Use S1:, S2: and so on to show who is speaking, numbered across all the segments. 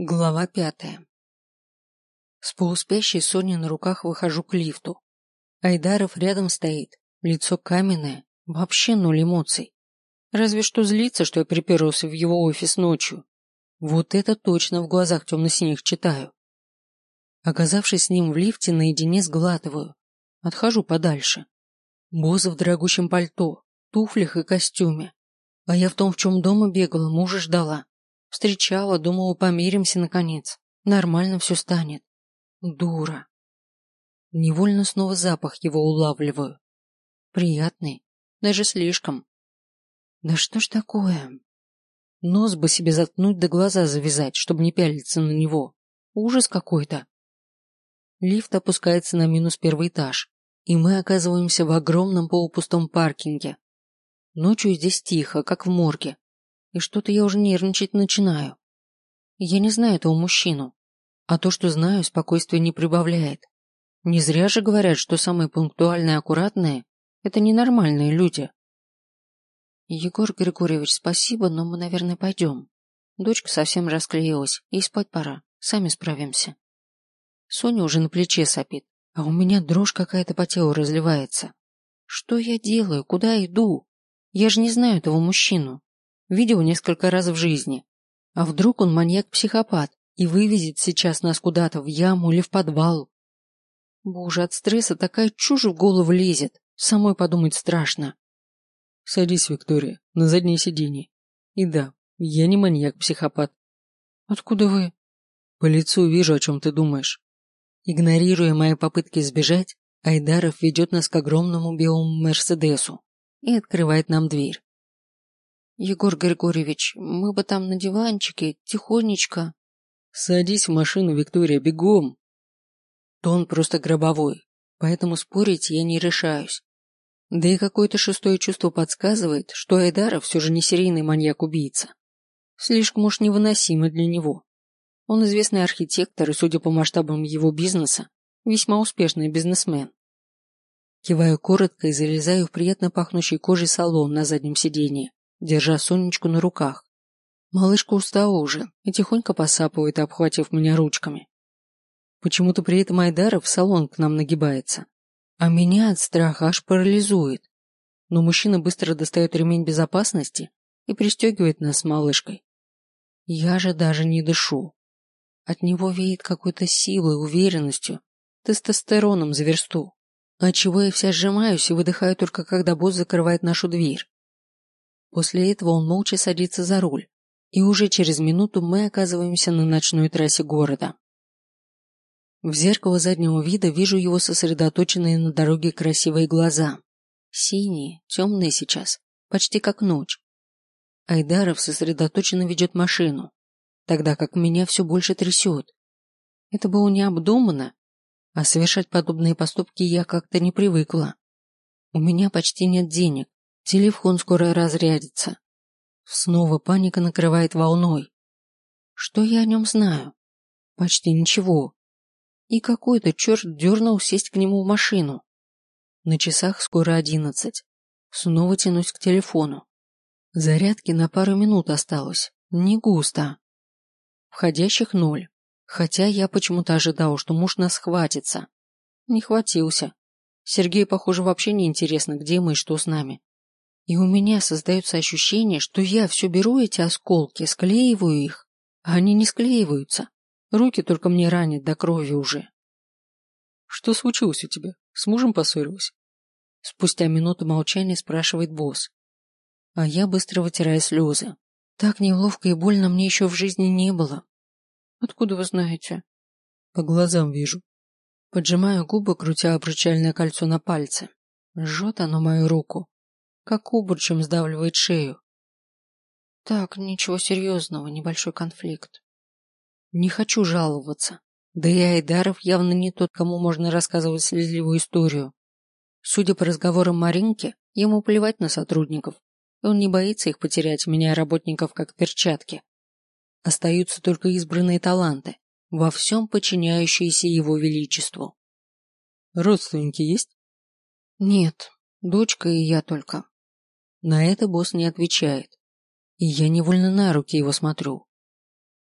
S1: Глава пятая. С полуспящей Соней на руках выхожу к лифту. Айдаров рядом стоит, лицо каменное, вообще ноль эмоций. Разве что злится, что я приперлся в его офис ночью. Вот это точно в глазах темно-синих читаю. Оказавшись с ним в лифте, наедине сглатываю. Отхожу подальше. Босс в дорогущем пальто, туфлях и костюме. А я в том, в чем дома бегала, мужа ждала. Встречала, думала, помиримся наконец. Нормально все станет. Дура. Невольно снова запах его улавливаю. Приятный. Даже слишком. Да что ж такое? Нос бы себе заткнуть да глаза завязать, чтобы не пялиться на него. Ужас какой-то. Лифт опускается на минус первый этаж, и мы оказываемся в огромном полупустом паркинге. Ночью здесь тихо, как в морге, и что-то я уже нервничать начинаю. Я не знаю этого мужчину, а то, что знаю, спокойствие не прибавляет. Не зря же говорят, что самые пунктуальные и аккуратные – это ненормальные люди. Егор Григорьевич, спасибо, но мы, наверное, пойдем. Дочка совсем расклеилась, ей спать пора, сами справимся. Соня уже на плече сопит, а у меня дрожь какая-то по телу разливается. Что я делаю, куда иду? Я же не знаю этого мужчину. Видел несколько раз в жизни. А вдруг он маньяк-психопат и вывезет сейчас нас куда-то в яму или в подвал? Боже, от стресса такая чушь в голову лезет. Самой подумать страшно.
S2: Садись, Виктория, на заднее сиденье. И да, я не маньяк-психопат.
S1: Откуда вы?
S2: По лицу вижу, о чем ты думаешь. Игнорируя мои попытки сбежать, Айдаров ведет нас к огромному белому Мерседесу и открывает нам дверь.
S1: Егор Григорьевич, мы бы там на диванчике, тихонечко.
S2: Садись в машину, Виктория, бегом.
S1: Тон просто гробовой, поэтому спорить я не решаюсь. Да и какое-то шестое чувство подсказывает, что Айдаров все же не серийный маньяк-убийца. Слишком уж невыносимо для него. Он известный архитектор и, судя по масштабам его бизнеса, весьма успешный бизнесмен. Киваю коротко и залезаю в приятно пахнущий кожей салон на заднем сиденье держа Сонечку на руках. Малышка устала уже и тихонько посапывает, обхватив меня ручками. Почему-то при этом Айдаров в салон к нам нагибается. А меня от страха аж парализует. Но мужчина быстро достает ремень безопасности и пристегивает нас с малышкой. Я же даже не дышу. От него веет какой-то силой, уверенностью, тестостероном за версту. Отчего я вся сжимаюсь и выдыхаю только когда босс закрывает нашу дверь. После этого он молча садится за руль, и уже через минуту мы оказываемся на ночной трассе города. В зеркало заднего вида вижу его сосредоточенные на дороге красивые глаза. Синие, темные сейчас, почти как ночь. Айдаров сосредоточенно ведет машину, тогда как меня все больше трясет. Это было необдуманно, а совершать подобные поступки я как-то не привыкла. У меня почти нет денег, Телефон скоро разрядится. Снова паника накрывает волной. Что я о нем знаю? Почти ничего. И какой-то черт дернул сесть к нему в машину. На часах скоро одиннадцать. Снова тянусь к телефону. Зарядки на пару минут осталось. Не густо. Входящих ноль. Хотя я почему-то ожидал, что муж нас хватится. Не хватился. Сергею, похоже, вообще не интересно, где мы и что с нами. И у меня создается ощущение, что я все беру эти осколки, склеиваю их, а они не склеиваются. Руки только мне ранят до крови уже.
S2: Что случилось у тебя? С мужем поссорилась?
S1: Спустя минуту молчания спрашивает босс. А я быстро вытираю слезы. Так неловко и больно мне еще в жизни не было. Откуда вы знаете?
S2: По глазам вижу.
S1: Поджимаю губы, крутя обручальное кольцо на пальце. Жжет оно мою руку как обручем сдавливает шею. Так, ничего серьезного, небольшой конфликт. Не хочу жаловаться. Да и Айдаров явно не тот, кому можно рассказывать слезливую историю. Судя по разговорам Маринки, ему плевать на сотрудников, и он не боится их потерять, меняя работников как перчатки. Остаются только избранные таланты, во всем подчиняющиеся его величеству.
S2: Родственники есть?
S1: Нет, дочка и я только. На это босс не отвечает. И я невольно на руки его смотрю.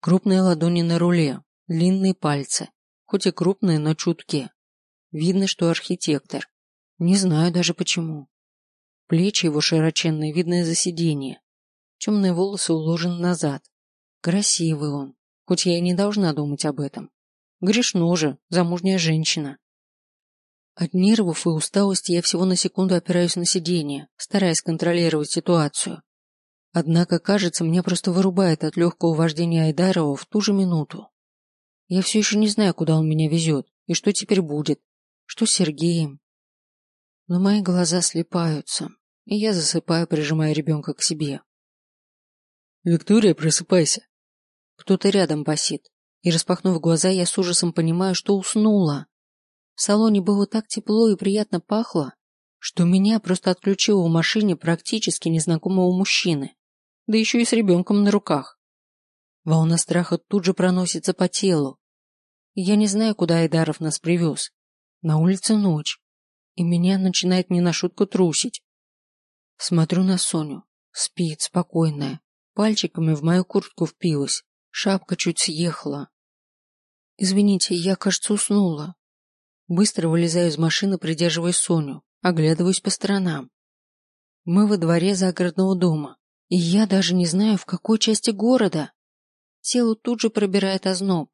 S1: Крупные ладони на руле, длинные пальцы, хоть и крупные, но чуткие. Видно, что архитектор. Не знаю даже почему. Плечи его широченные, видно из-за сиденья. Темные волосы уложены назад. Красивый он, хоть я и не должна думать об этом. Грешно же, замужняя женщина. От нервов и усталости я всего на секунду опираюсь на сиденье, стараясь контролировать ситуацию. Однако, кажется, меня просто вырубает от легкого вождения Айдарова в ту же минуту. Я все еще не знаю, куда он меня везет, и что теперь будет, что с Сергеем. Но мои глаза слепаются, и я засыпаю, прижимая ребенка к себе.
S2: «Виктория, просыпайся!»
S1: Кто-то рядом басит, и, распахнув глаза, я с ужасом понимаю, что уснула. В салоне было так тепло и приятно пахло, что меня просто отключило в машине практически незнакомого мужчины, да еще и с ребенком на руках. Волна страха тут же проносится по телу. Я не знаю, куда Айдаров нас привез. На улице ночь, и меня начинает не на шутку трусить. Смотрю на Соню. Спит, спокойная. Пальчиками в мою куртку впилась. Шапка чуть съехала. Извините, я, кажется, уснула. Быстро вылезаю из машины, придерживая Соню, оглядываюсь по сторонам. Мы во дворе загородного дома, и я даже не знаю, в какой части города. Тело тут же пробирает озноб.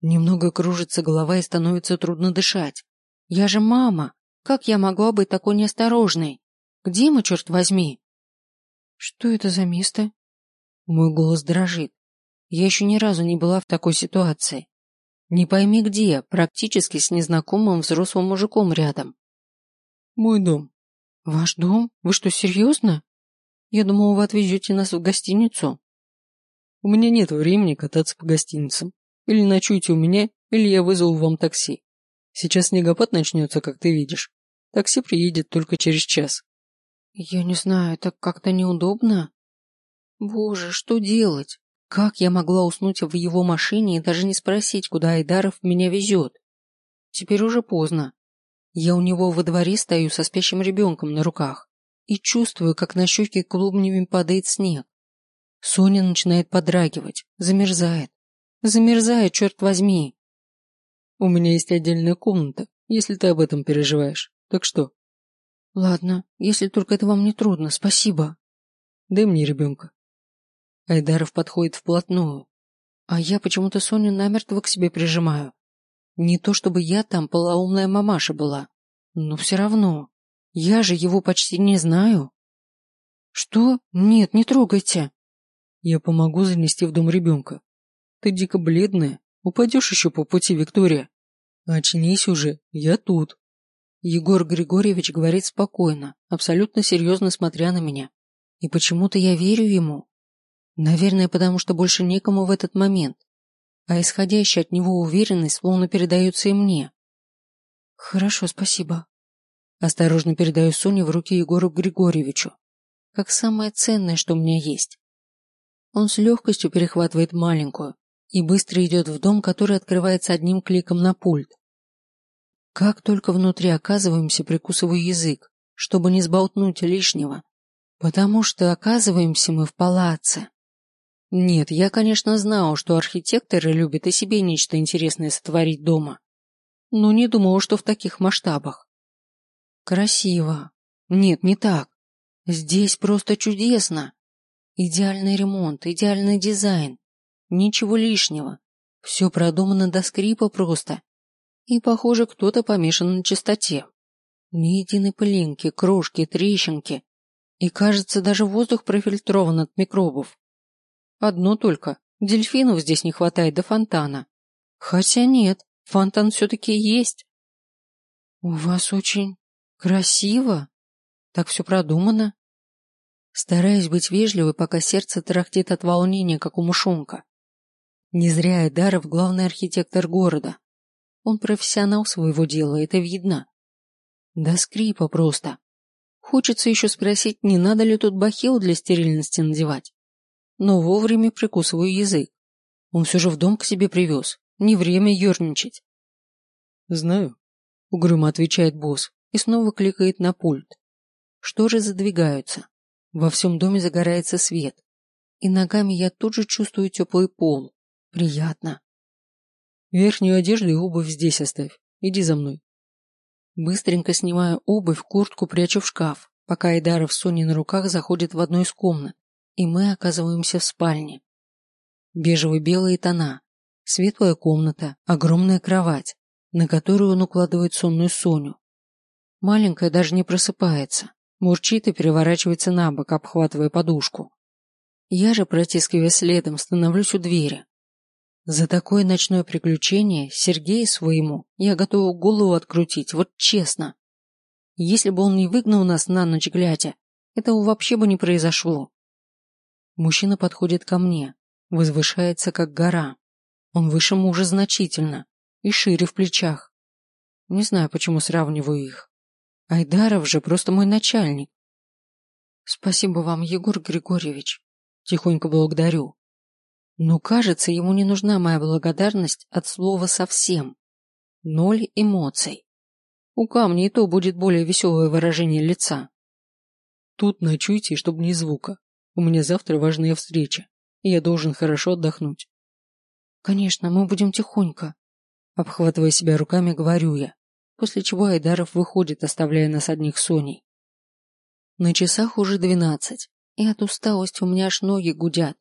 S1: Немного кружится голова и становится трудно дышать. Я же мама. Как я могла быть такой неосторожной? Где мы, черт возьми? Что это за место? Мой голос дрожит. Я еще ни разу не была в такой ситуации. Не пойми где, практически с незнакомым взрослым мужиком рядом.
S2: Мой дом.
S1: Ваш дом? Вы что, серьезно? Я думал, вы отвезете нас в гостиницу.
S2: У меня нет времени кататься по гостиницам. Или ночуйте у меня, или я вызову вам такси. Сейчас снегопад начнется, как ты видишь. Такси приедет только через час.
S1: Я не знаю, так как-то неудобно. Боже, что делать? Как я могла уснуть в его машине и даже не спросить, куда Айдаров меня везет? Теперь уже поздно. Я у него во дворе стою со спящим ребенком на руках и чувствую, как на щеки клубнями падает снег. Соня начинает подрагивать, замерзает. Замерзает, черт возьми.
S2: У меня есть отдельная комната, если ты об этом переживаешь. Так что?
S1: Ладно, если только это вам не трудно, спасибо.
S2: Дай мне ребенка.
S1: Айдаров подходит вплотную, а я почему-то Соню намертво к себе прижимаю. Не то чтобы я там полоумная мамаша была, но все равно. Я же его почти не знаю. Что? Нет, не трогайте.
S2: Я помогу занести в дом ребенка. Ты дико бледная, упадешь еще по пути, Виктория. Очнись уже, я тут.
S1: Егор Григорьевич говорит спокойно, абсолютно серьезно смотря на меня. И почему-то я верю ему. Наверное, потому что больше некому в этот момент, а исходящая от него уверенность словно передается и мне. Хорошо, спасибо. Осторожно передаю Соню в руки Егору Григорьевичу, как самое ценное, что у меня есть. Он с легкостью перехватывает маленькую и быстро идет в дом, который открывается одним кликом на пульт. Как только внутри оказываемся, прикусываю язык, чтобы не сболтнуть лишнего, потому что оказываемся мы в палаце. Нет, я, конечно, знал, что архитекторы любят и себе нечто интересное сотворить дома. Но не думал, что в таких масштабах. Красиво. Нет, не так. Здесь просто чудесно. Идеальный ремонт, идеальный дизайн. Ничего лишнего. Все продумано до скрипа просто. И, похоже, кто-то помешан на чистоте. Ни единой пылинки, крошки, трещинки. И, кажется, даже воздух профильтрован от микробов. Одно только. Дельфинов здесь не хватает до фонтана. Хотя нет, фонтан все-таки есть. У вас очень красиво. Так все продумано. Стараюсь быть вежливой, пока сердце тарахтит от волнения, как у мушонка. Не зря Айдаров главный архитектор города. Он профессионал своего дела, это видно. До скрипа просто. Хочется еще спросить, не надо ли тут бахил для стерильности надевать но вовремя прикусываю язык. Он все же в дом к себе привез. Не время ерничать.
S2: Знаю,
S1: угрюмо отвечает босс и снова кликает на пульт. Шторы задвигаются. Во всем доме загорается свет. И ногами я тут же чувствую теплый пол. Приятно.
S2: Верхнюю одежду и обувь здесь оставь. Иди за мной.
S1: Быстренько снимаю обувь, куртку прячу в шкаф, пока Айдаров с Соней на руках заходит в одну из комнат, и мы оказываемся в спальне. Бежево-белые тона, светлая комната, огромная кровать, на которую он укладывает сонную Соню. Маленькая даже не просыпается, мурчит и переворачивается на бок, обхватывая подушку. Я же, протискивая следом, становлюсь у двери. За такое ночное приключение Сергею своему я готова голову открутить, вот честно. Если бы он не выгнал нас на ночь глядя, этого вообще бы не произошло. Мужчина подходит ко мне, возвышается как гора. Он выше мужа значительно и шире в плечах. Не знаю, почему сравниваю их. Айдаров же просто мой начальник. Спасибо вам, Егор Григорьевич. Тихонько благодарю. Но, кажется, ему не нужна моя благодарность от слова совсем. Ноль эмоций. У камня и то будет более веселое выражение лица.
S2: Тут ночуйте, чтобы ни звука. У меня завтра важная встреча, и я должен хорошо отдохнуть.
S1: Конечно, мы будем тихонько. Обхватывая себя руками, говорю я, после чего Айдаров выходит, оставляя нас одних с Соней. На часах уже двенадцать и от усталости у меня аж ноги гудят.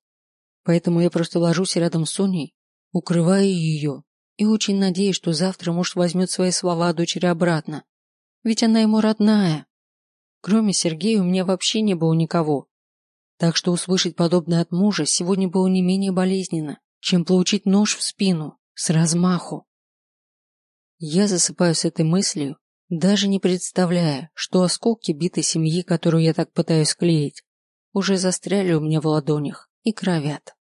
S1: Поэтому я просто ложусь рядом с Соней, укрываю ее и очень надеюсь, что завтра муж возьмет свои слова дочери обратно. Ведь она ему родная. Кроме Сергея у меня вообще не было никого. Так что услышать подобное от мужа сегодня было не менее болезненно, чем получить нож в спину с размаху. Я засыпаю с этой мыслью, даже не представляя, что осколки битой семьи, которую я так пытаюсь склеить, уже застряли у меня в ладонях и кровят.